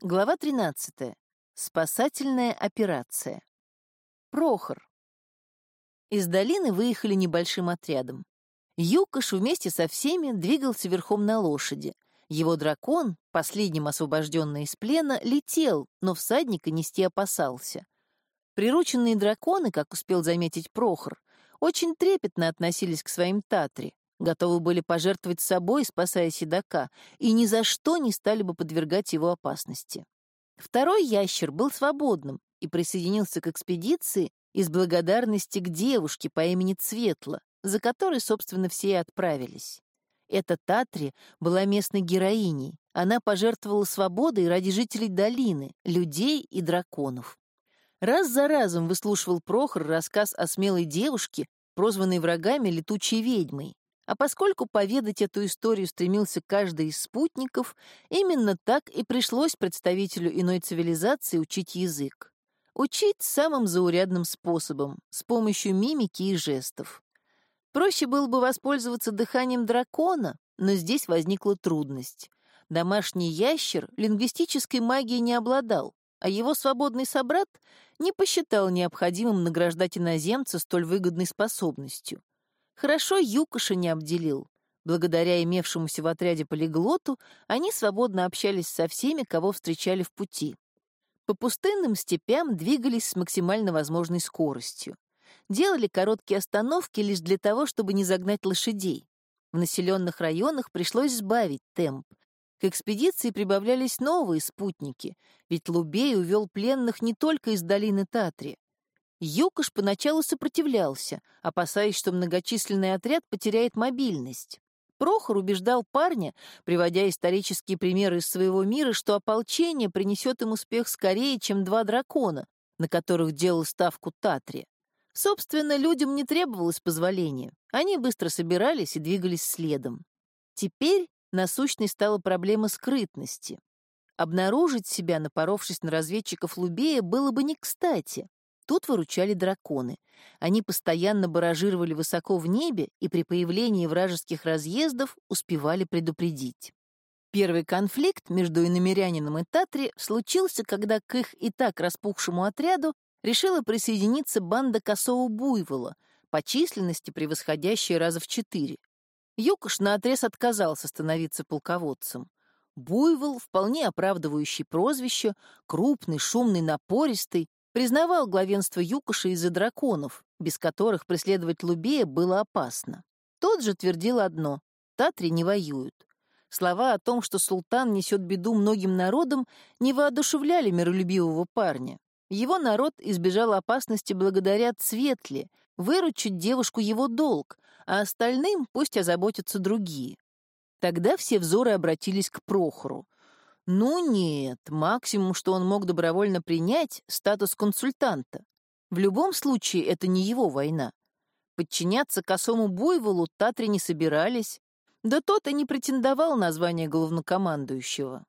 Глава 13. Спасательная операция. Прохор. Из долины выехали небольшим отрядом. Юкош вместе со всеми двигался верхом на лошади. Его дракон, последним освобожденный из плена, летел, но всадника нести опасался. Прирученные драконы, как успел заметить Прохор, очень трепетно относились к своим татре, готовы были пожертвовать собой, спасая седока, и ни за что не стали бы подвергать его опасности. Второй ящер был свободным и присоединился к экспедиции из благодарности к девушке по имени Цветла, за которой, собственно, все и отправились. Эта Татри была местной героиней. Она пожертвовала свободой ради жителей долины, людей и драконов. Раз за разом выслушивал Прохор рассказ о смелой девушке, прозванной врагами летучей ведьмой, а поскольку поведать эту историю стремился каждый из спутников, именно так и пришлось представителю иной цивилизации учить язык. Учить самым заурядным способом, с помощью мимики и жестов. Проще было бы воспользоваться дыханием дракона, но здесь возникла трудность. Домашний ящер лингвистической магией не обладал, а его свободный собрат не посчитал необходимым награждать иноземца столь выгодной способностью. Хорошо Юкоша не обделил. Благодаря имевшемуся в отряде полиглоту, они свободно общались со всеми, кого встречали в пути. По пустынным степям двигались с максимально возможной скоростью. Делали короткие остановки лишь для того, чтобы не загнать лошадей. В населенных районах пришлось сбавить темп. К экспедиции прибавлялись новые спутники, ведь Лубей увел пленных не только из долины Татри. Юкош поначалу сопротивлялся, опасаясь, что многочисленный отряд потеряет мобильность. Прохор убеждал парня, приводя исторические примеры из своего мира, что ополчение принесет им успех скорее, чем два дракона, на которых делал ставку Татри. Собственно, людям не требовалось позволения. Они быстро собирались и двигались следом. Теперь насущной стала проблема скрытности. Обнаружить себя, напоровшись на разведчиков Лубея, было бы не кстати. Тут выручали драконы. Они постоянно баражировали высоко в небе и при появлении вражеских разъездов успевали предупредить. Первый конфликт между иномерянином и Татри случился, когда к их и так распухшему отряду решила присоединиться банда косого буйвола, по численности превосходящая раза в четыре. Юкош наотрез отказался становиться полководцем. Буйвол, вполне оправдывающий прозвище, крупный, шумный, напористый, Признавал главенство Юкоша из-за драконов, без которых преследовать Лубея было опасно. Тот же твердил одно — Татри не воюют. Слова о том, что султан несет беду многим народам, не воодушевляли миролюбивого парня. Его народ избежал опасности благодаря Цветле, выручить девушку его долг, а остальным пусть озаботятся другие. Тогда все взоры обратились к Прохору. Ну нет, максимум, что он мог добровольно принять, статус консультанта. В любом случае, это не его война. Подчиняться косому буйволу Татри не собирались, да тот и не претендовал на звание главнокомандующего.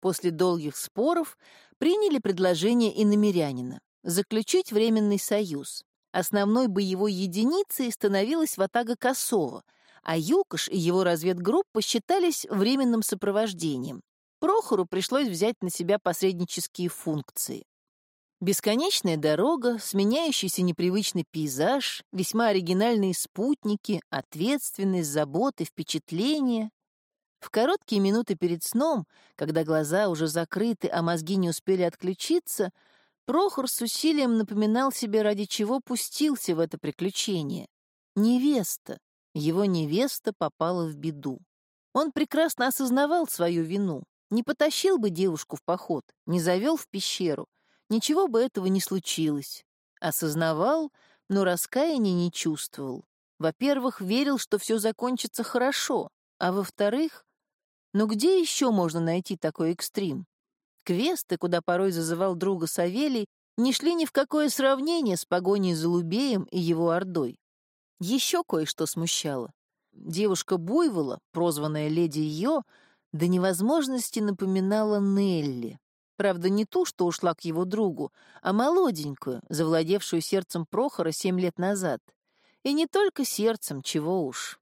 После долгих споров приняли предложение иномерянина заключить временный союз. Основной боевой единицей становилась ватага Косова, а Юкош и его разведгруппа считались временным сопровождением. Прохору пришлось взять на себя посреднические функции. Бесконечная дорога, сменяющийся непривычный пейзаж, весьма оригинальные спутники, ответственность, заботы, впечатления. В короткие минуты перед сном, когда глаза уже закрыты, а мозги не успели отключиться, Прохор с усилием напоминал себе, ради чего пустился в это приключение. Невеста, его невеста попала в беду. Он прекрасно осознавал свою вину, не потащил бы девушку в поход, не завел в пещеру, ничего бы этого не случилось. Осознавал, но раскаяния не чувствовал. Во-первых, верил, что все закончится хорошо, а во-вторых, ну где еще можно найти такой экстрим? Квесты, куда порой зазывал друга Савелий, не шли ни в какое сравнение с погоней за Лубеем и его ордой. Еще кое-что смущало. Девушка Буйвола, прозванная леди Йо, до невозможности напоминала Нелли. Правда, не ту, что ушла к его другу, а молоденькую, завладевшую сердцем Прохора семь лет назад. И не только сердцем, чего уж.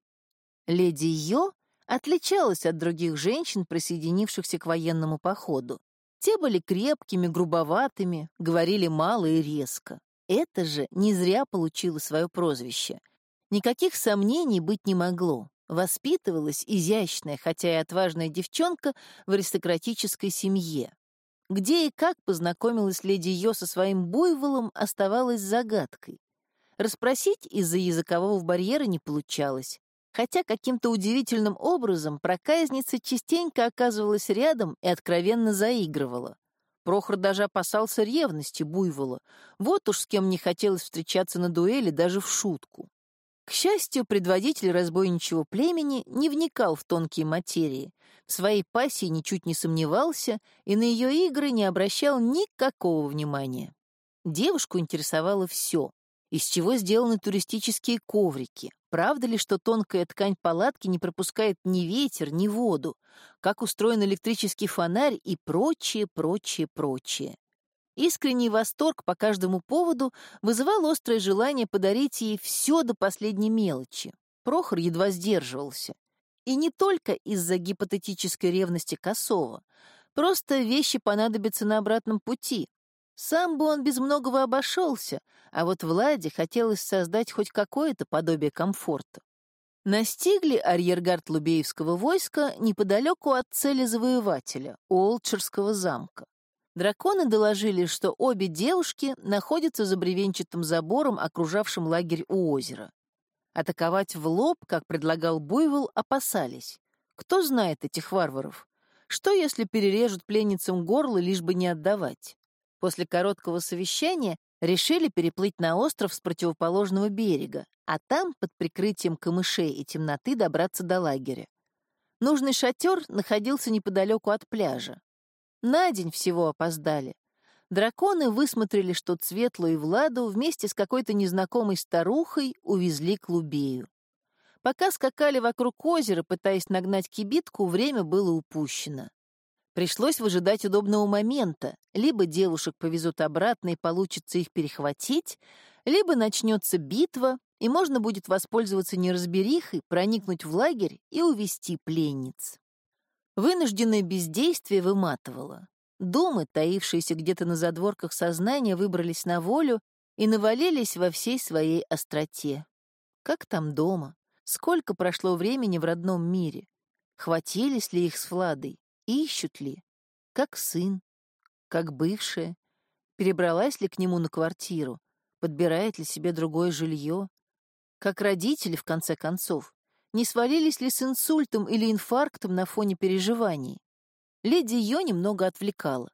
Леди Йо отличалась от других женщин, присоединившихся к военному походу. Те были крепкими, грубоватыми, говорили мало и резко. Это же не зря получила свое прозвище. Никаких сомнений быть не могло. Воспитывалась изящная, хотя и отважная девчонка в аристократической семье. Где и как познакомилась леди Йо со своим буйволом, оставалось загадкой. Расспросить из-за языкового барьера не получалось, хотя каким-то удивительным образом проказница частенько оказывалась рядом и откровенно заигрывала. Прохор даже опасался ревности буйвола. Вот уж с кем не хотелось встречаться на дуэли даже в шутку. К счастью, предводитель разбойничьего племени не вникал в тонкие материи, в своей пассии ничуть не сомневался и на ее игры не обращал никакого внимания. Девушку интересовало все. Из чего сделаны туристические коврики? Правда ли, что тонкая ткань палатки не пропускает ни ветер, ни воду? Как устроен электрический фонарь и прочее, прочее, прочее? Искренний восторг по каждому поводу вызывал острое желание подарить ей все до последней мелочи. Прохор едва сдерживался. И не только из-за гипотетической ревности Косова. Просто вещи понадобятся на обратном пути. Сам бы он без многого обошелся, а вот Владе хотелось создать хоть какое-то подобие комфорта. Настигли арьергард Лубеевского войска неподалеку от цели завоевателя, Олчерского замка. Драконы доложили, что обе девушки находятся за бревенчатым забором, окружавшим лагерь у озера. Атаковать в лоб, как предлагал Буйвол, опасались. Кто знает этих варваров? Что, если перережут пленницам горло, лишь бы не отдавать? После короткого совещания решили переплыть на остров с противоположного берега, а там, под прикрытием камышей и темноты, добраться до лагеря. Нужный шатер находился неподалеку от пляжа. На день всего опоздали. Драконы высмотрели, что Цветлу и Владу вместе с какой-то незнакомой старухой увезли к Лубею. Пока скакали вокруг озера, пытаясь нагнать кибитку, время было упущено. Пришлось выжидать удобного момента. Либо девушек повезут обратно и получится их перехватить, либо начнется битва, и можно будет воспользоваться неразберихой, проникнуть в лагерь и увести пленниц. Вынужденное бездействие выматывало. Думы, таившиеся где-то на задворках сознания, выбрались на волю и навалились во всей своей остроте. Как там дома? Сколько прошло времени в родном мире? Хватились ли их с Владой? Ищут ли? Как сын? Как бывшая? Перебралась ли к нему на квартиру? Подбирает ли себе другое жилье? Как родители, в конце концов? Не свалились ли с инсультом или инфарктом на фоне переживаний? Леди ее немного отвлекала.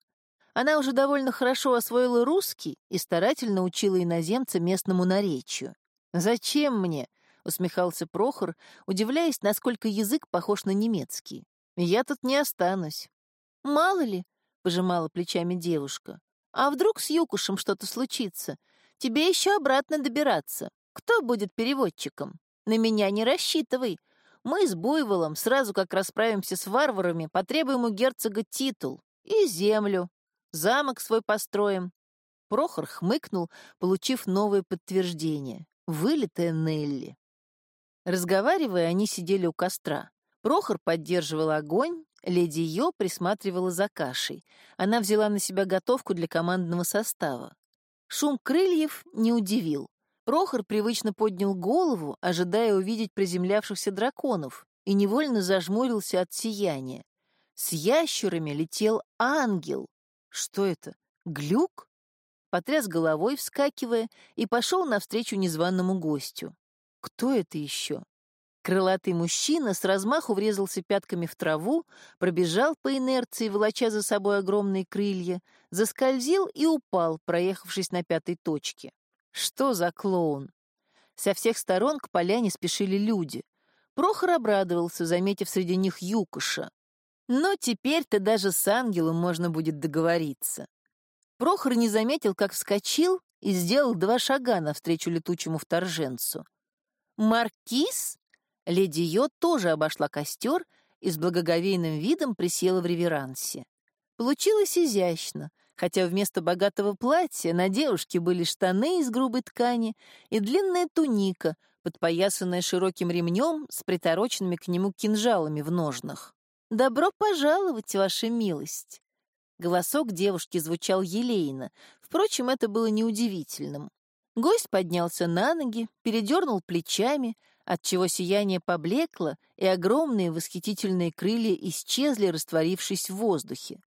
Она уже довольно хорошо освоила русский и старательно учила иноземца местному наречию. «Зачем мне?» — усмехался Прохор, удивляясь, насколько язык похож на немецкий. Я тут не останусь. Мало ли, пожимала плечами девушка. А вдруг с Юкушем что-то случится? Тебе еще обратно добираться. Кто будет переводчиком? На меня не рассчитывай. Мы с Буйволом, сразу как расправимся с варварами, потребуем у герцога титул и землю. Замок свой построим. Прохор хмыкнул, получив новое подтверждение. Вылитая Нелли. Разговаривая, они сидели у костра. Прохор поддерживал огонь, леди Йо присматривала за кашей. Она взяла на себя готовку для командного состава. Шум крыльев не удивил. Прохор привычно поднял голову, ожидая увидеть приземлявшихся драконов, и невольно зажмурился от сияния. С ящерами летел ангел. Что это? Глюк? Потряс головой, вскакивая, и пошел навстречу незваному гостю. Кто это еще? Крылатый мужчина с размаху врезался пятками в траву, пробежал по инерции, волоча за собой огромные крылья, заскользил и упал, проехавшись на пятой точке. Что за клоун? Со всех сторон к поляне спешили люди. Прохор обрадовался, заметив среди них Юкоша. Но теперь-то даже с ангелом можно будет договориться. Прохор не заметил, как вскочил и сделал два шага навстречу летучему вторженцу. «Маркиз?» Леди Йо тоже обошла костер и с благоговейным видом присела в реверансе. Получилось изящно, хотя вместо богатого платья на девушке были штаны из грубой ткани и длинная туника, подпоясанная широким ремнем с притороченными к нему кинжалами в ножнах. «Добро пожаловать, ваша милость!» Голосок девушки звучал елейно. Впрочем, это было неудивительным. Гость поднялся на ноги, передернул плечами, отчего сияние поблекло, и огромные восхитительные крылья исчезли, растворившись в воздухе.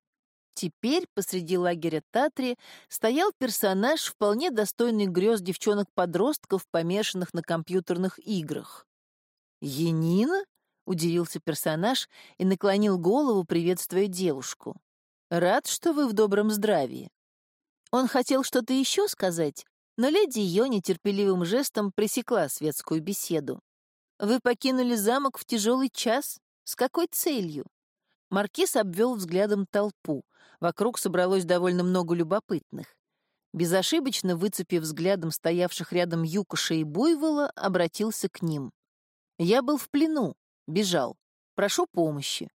Теперь посреди лагеря Татри стоял персонаж, вполне достойный грез девчонок-подростков, помешанных на компьютерных играх. «Енина?» — удивился персонаж и наклонил голову, приветствуя девушку. «Рад, что вы в добром здравии». Он хотел что-то еще сказать, но леди Йо нетерпеливым жестом пресекла светскую беседу. «Вы покинули замок в тяжелый час? С какой целью?» Маркиз обвел взглядом толпу. Вокруг собралось довольно много любопытных. Безошибочно выцепив взглядом стоявших рядом Юкоша и Буйвола, обратился к ним. «Я был в плену, бежал. Прошу помощи».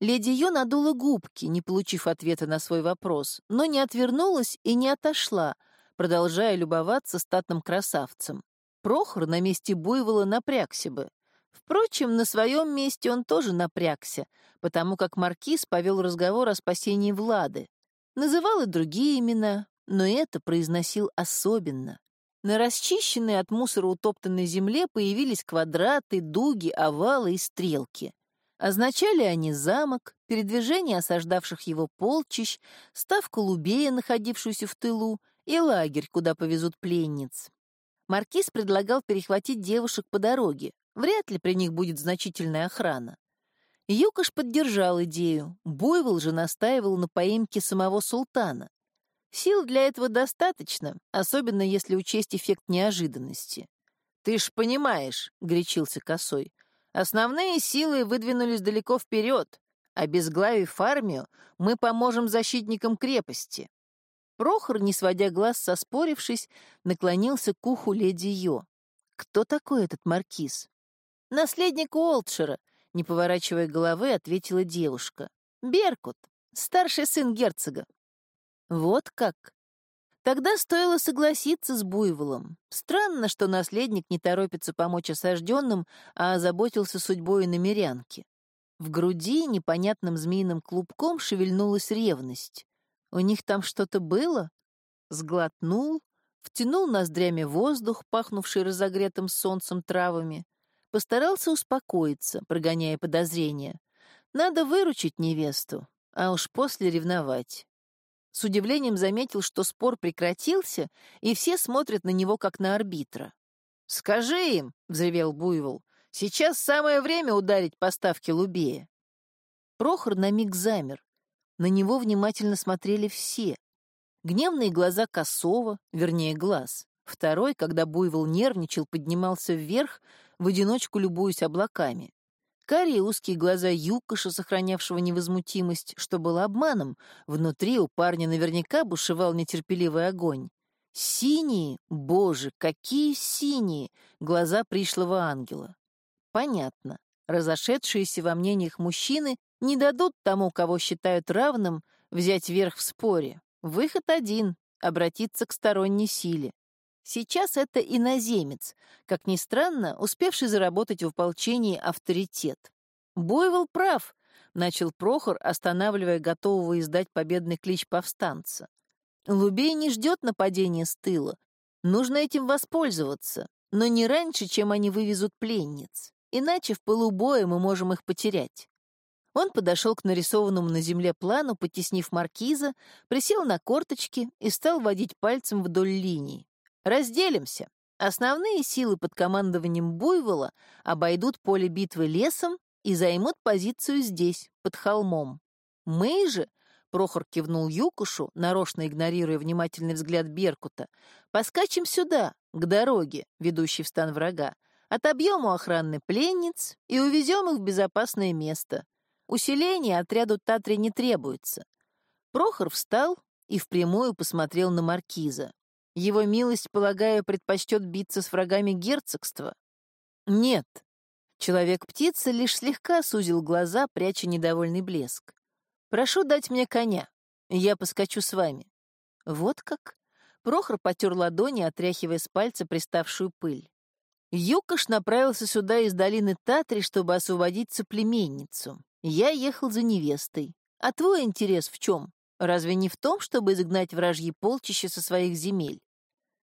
Леди Ё надула губки, не получив ответа на свой вопрос, но не отвернулась и не отошла, продолжая любоваться статным красавцем. Прохор на месте Буйвола напрягся бы. Впрочем, на своем месте он тоже напрягся, потому как Маркиз повел разговор о спасении Влады. Называл и другие имена, но это произносил особенно. На расчищенной от мусора утоптанной земле появились квадраты, дуги, овалы и стрелки. Означали они замок, передвижение осаждавших его полчищ, ставку Лубея, находившуюся в тылу, и лагерь, куда повезут пленниц. Маркиз предлагал перехватить девушек по дороге, Вряд ли при них будет значительная охрана. Юкаш поддержал идею, Буйвол же настаивал на поимке самого султана. Сил для этого достаточно, особенно если учесть эффект неожиданности. «Ты ж понимаешь», — горячился Косой, — «основные силы выдвинулись далеко вперед. Обезглавив армию, мы поможем защитникам крепости». Прохор, не сводя глаз соспорившись, наклонился к уху леди Йо. «Кто такой этот маркиз?» «Наследник Уолтшира», — не поворачивая головы, ответила девушка. «Беркут, старший сын герцога». «Вот как?» Тогда стоило согласиться с Буйволом. Странно, что наследник не торопится помочь осажденным, а озаботился судьбой намерянки. В груди непонятным змеиным клубком шевельнулась ревность. У них там что-то было? Сглотнул, втянул ноздрями воздух, пахнувший разогретым солнцем травами, Постарался успокоиться, прогоняя подозрения. Надо выручить невесту, а уж после ревновать. С удивлением заметил, что спор прекратился, и все смотрят на него, как на арбитра. «Скажи им», — взревел Буйвол, — «сейчас самое время ударить по ставке Лубея». Прохор на миг замер. На него внимательно смотрели все. Гневные глаза Косова, вернее, глаз. Второй, когда буйвол нервничал, поднимался вверх, в одиночку любуясь облаками. Карие узкие глаза Юкоша, сохранявшего невозмутимость, что было обманом, внутри у парня наверняка бушевал нетерпеливый огонь. Синие, боже, какие синие, глаза пришлого ангела. Понятно, разошедшиеся во мнениях мужчины не дадут тому, кого считают равным, взять верх в споре. Выход один — обратиться к сторонней силе. Сейчас это иноземец, как ни странно, успевший заработать в ополчении авторитет. Буйвол прав, начал Прохор, останавливая готового издать победный клич повстанца. Лубей не ждет нападения с тыла. Нужно этим воспользоваться, но не раньше, чем они вывезут пленниц. Иначе в пылу боя мы можем их потерять. Он подошел к нарисованному на земле плану, потеснив маркиза, присел на корточки и стал водить пальцем вдоль линий. Разделимся. Основные силы под командованием Буйвола обойдут поле битвы лесом и займут позицию здесь, под холмом. Мы же, Прохор кивнул Юкушу, нарочно игнорируя внимательный взгляд Беркута, поскачем сюда, к дороге, ведущей в стан врага, отобьем у охраны пленниц и увезем их в безопасное место. Усиление отряду Татри не требуется. Прохор встал и впрямую посмотрел на маркиза. Его милость, полагаю, предпочтет биться с врагами герцогства? Нет. Человек-птица лишь слегка сузил глаза, пряча недовольный блеск. Прошу дать мне коня. Я поскочу с вами. Вот как? Прохор потер ладони, отряхивая с пальца приставшую пыль. Юкаш направился сюда из долины Татри, чтобы освободить соплеменницу. Я ехал за невестой. А твой интерес в чем? Разве не в том, чтобы изгнать вражьи полчища со своих земель?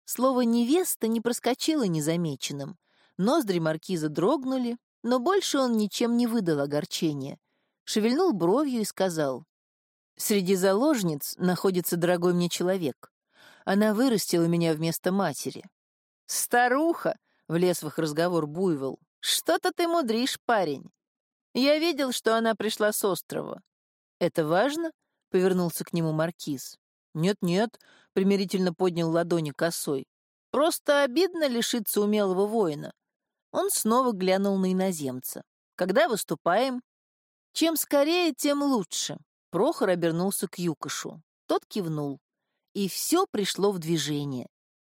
Слово «невеста» не проскочило незамеченным. Ноздри маркиза дрогнули, но больше он ничем не выдал огорчения. Шевельнул бровью и сказал, «Среди заложниц находится дорогой мне человек. Она вырастила меня вместо матери». «Старуха!» — влез в их разговор Буйвол. «Что-то ты мудришь, парень. Я видел, что она пришла с острова». «Это важно?» — повернулся к нему маркиз. «Нет-нет», — примирительно поднял ладони косой. «Просто обидно лишиться умелого воина. Он снова глянул на иноземца. «Когда выступаем?» «Чем скорее, тем лучше». Прохор обернулся к Юкошу. Тот кивнул. И все пришло в движение.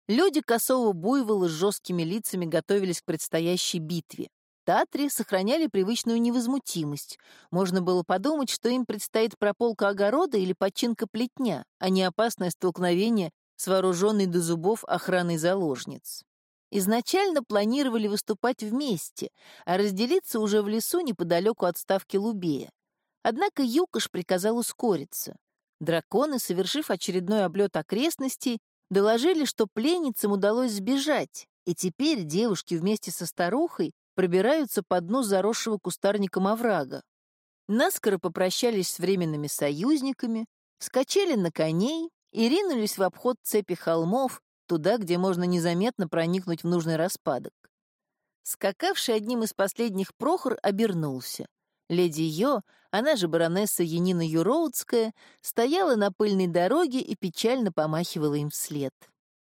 Люди косого буйвола с жесткими лицами готовились к предстоящей битве. Татри сохраняли привычную невозмутимость. Можно было подумать, что им предстоит прополка огорода или подчинка плетня, а не опасное столкновение с вооруженной до зубов охраной заложниц. Изначально планировали выступать вместе, а разделиться уже в лесу неподалеку от ставки Лубея. Однако Юкош приказал ускориться. Драконы, совершив очередной облет окрестностей, доложили, что пленницам удалось сбежать, и теперь девушки вместе со старухой пробираются по дну заросшего кустарником оврага. Наскоро попрощались с временными союзниками, вскочили на коней и ринулись в обход цепи холмов, туда, где можно незаметно проникнуть в нужный распадок. Скакавший одним из последних Прохор обернулся. Леди Йо, она же баронесса Янина Юроудская, стояла на пыльной дороге и печально помахивала им вслед.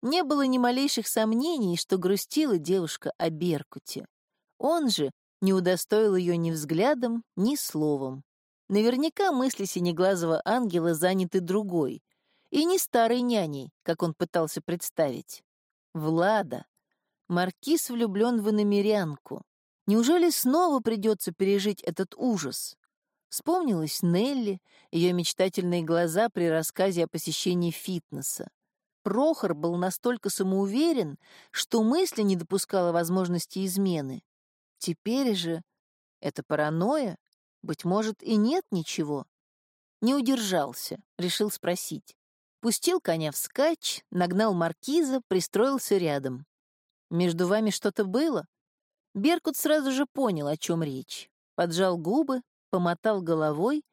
Не было ни малейших сомнений, что грустила девушка о Беркуте. Он же не удостоил ее ни взглядом, ни словом. Наверняка мысли синеглазого ангела заняты другой, и не старой няней, как он пытался представить. Влада. Маркиз влюблен в иномерянку. Неужели снова придется пережить этот ужас? Вспомнилась Нелли, ее мечтательные глаза при рассказе о посещении фитнеса. Прохор был настолько самоуверен, что мысли не допускала возможности измены. Теперь же это паранойя? Быть может, и нет ничего. Не удержался, решил спросить. Пустил коня вскачь, нагнал маркиза, пристроился рядом. «Между вами что-то было?» Беркут сразу же понял, о чем речь. Поджал губы, помотал головой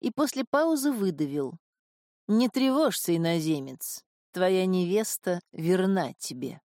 и после паузы выдавил. «Не тревожься, иноземец, твоя невеста верна тебе».